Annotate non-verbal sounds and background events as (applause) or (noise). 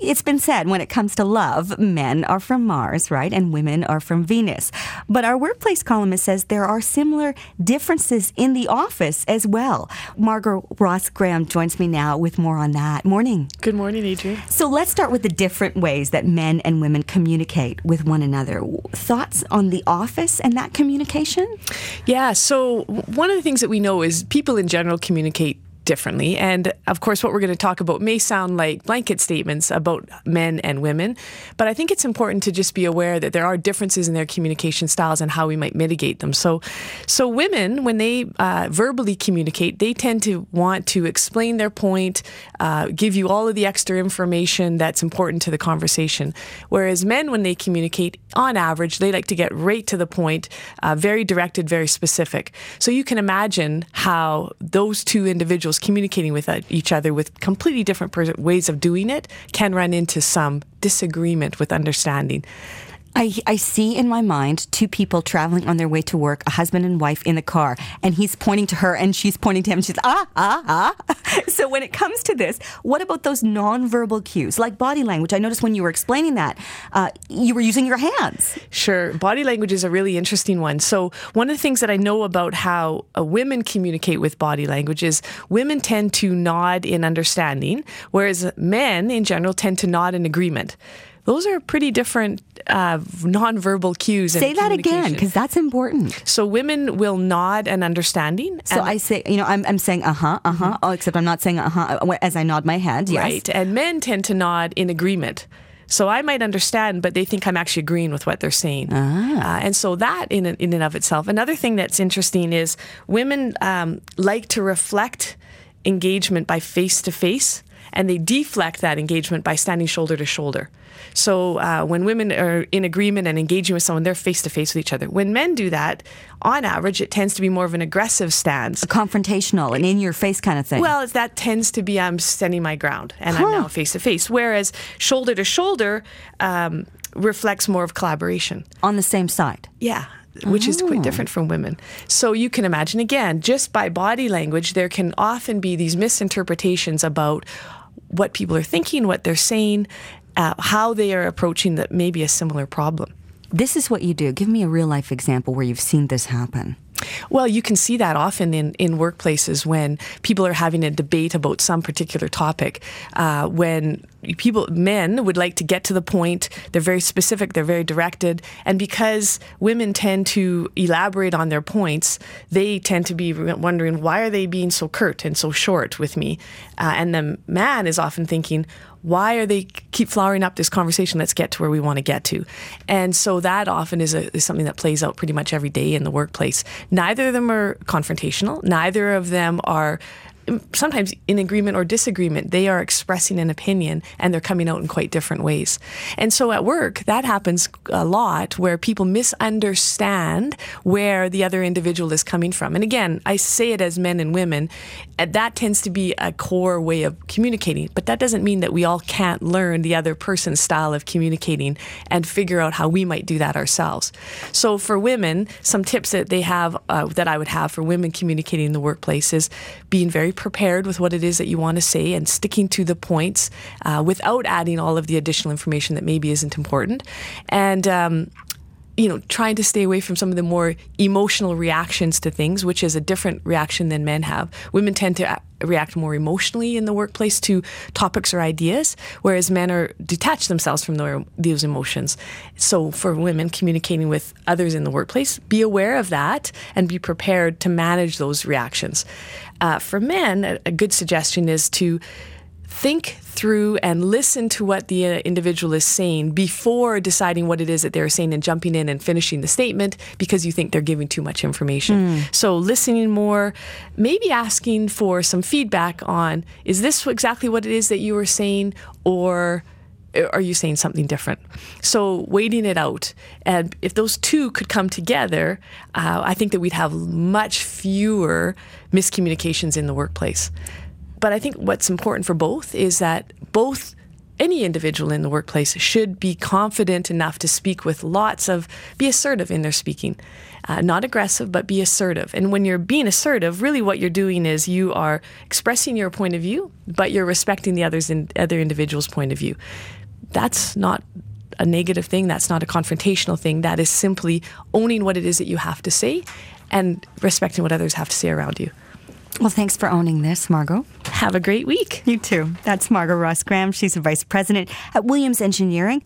it's been said when it comes to love, men are from Mars, right? And women are from Venus. But our workplace columnist says there are similar differences in the office as well. Margot Ross Graham joins me now with more on that. Morning. Good morning, Adrian. So let's start with the different ways that men and women communicate with one another. Thoughts on the office and that communication? Yeah, so one of the things that we know is people in general communicate differently. And of course, what we're going to talk about may sound like blanket statements about men and women, but I think it's important to just be aware that there are differences in their communication styles and how we might mitigate them. So, so women, when they uh, verbally communicate, they tend to want to explain their point, uh, give you all of the extra information that's important to the conversation. Whereas men, when they communicate, on average, they like to get right to the point, uh, very directed, very specific. So you can imagine how those two individuals communicating with uh, each other with completely different ways of doing it can run into some disagreement with understanding. I, I see in my mind two people traveling on their way to work, a husband and wife in the car, and he's pointing to her and she's pointing to him. And she's ah, ah, ah. (laughs) so when it comes to this, what about those nonverbal cues like body language? I noticed when you were explaining that, uh, you were using your hands. Sure. Body language is a really interesting one. So one of the things that I know about how uh, women communicate with body language is women tend to nod in understanding, whereas men in general tend to nod in agreement those are pretty different uh, nonverbal cues. Say that again, because that's important. So women will nod and understanding. So I say, you know, I'm, I'm saying uh huh, uh huh, mm-hmm. oh, except I'm not saying uh huh uh, as I nod my head. Yes. Right, and men tend to nod in agreement. So I might understand, but they think I'm actually agreeing with what they're saying. Ah. Uh, and so that, in, in and of itself. Another thing that's interesting is women um, like to reflect engagement by face to face, and they deflect that engagement by standing shoulder to shoulder. So uh, when women are in agreement and engaging with someone, they're face to face with each other. When men do that, on average, it tends to be more of an aggressive stance, a confrontational, an in your face kind of thing. Well, that tends to be I'm standing my ground and huh. I'm now face to face. Whereas shoulder to shoulder um, reflects more of collaboration on the same side. Yeah which oh. is quite different from women. So you can imagine, again, just by body language, there can often be these misinterpretations about what people are thinking, what they're saying, uh, how they are approaching that maybe a similar problem. This is what you do. Give me a real life example where you've seen this happen. Well, you can see that often in, in workplaces when people are having a debate about some particular topic. Uh, when people, men, would like to get to the point, they're very specific, they're very directed, and because women tend to elaborate on their points, they tend to be wondering why are they being so curt and so short with me, uh, and the man is often thinking, why are they keep flowering up this conversation? Let's get to where we want to get to. And so that often is, a, is something that plays out pretty much every day in the workplace. Neither of them are confrontational. Neither of them are sometimes in agreement or disagreement, they are expressing an opinion and they're coming out in quite different ways. And so at work, that happens a lot where people misunderstand where the other individual is coming from. And again, I say it as men and women, that tends to be a core way of communicating, but that doesn't mean that we all can't learn the other person's style of communicating and figure out how we might do that ourselves. So for women, some tips that they have, uh, that I would have for women communicating in the workplace is being very prepared with what it is that you want to say and sticking to the points uh, without adding all of the additional information that maybe isn't important. And um, you know, trying to stay away from some of the more emotional reactions to things, which is a different reaction than men have. Women tend to react more emotionally in the workplace to topics or ideas, whereas men are detach themselves from their, those emotions. So, for women communicating with others in the workplace, be aware of that and be prepared to manage those reactions. Uh, for men, a, a good suggestion is to think through and listen to what the uh, individual is saying before deciding what it is that they're saying and jumping in and finishing the statement because you think they're giving too much information. Mm. So listening more, maybe asking for some feedback on is this exactly what it is that you were saying or are you saying something different? So waiting it out, and if those two could come together, uh, I think that we'd have much fewer miscommunications in the workplace. But I think what's important for both is that both any individual in the workplace should be confident enough to speak with lots of, be assertive in their speaking. Uh, not aggressive, but be assertive. And when you're being assertive, really what you're doing is you are expressing your point of view, but you're respecting the others in other individuals' point of view. That's not a negative thing. That's not a confrontational thing. That is simply owning what it is that you have to say and respecting what others have to say around you. Well, thanks for owning this, Margot. Have a great week. You too. That's Margot Ross Graham. She's a vice president at Williams Engineering.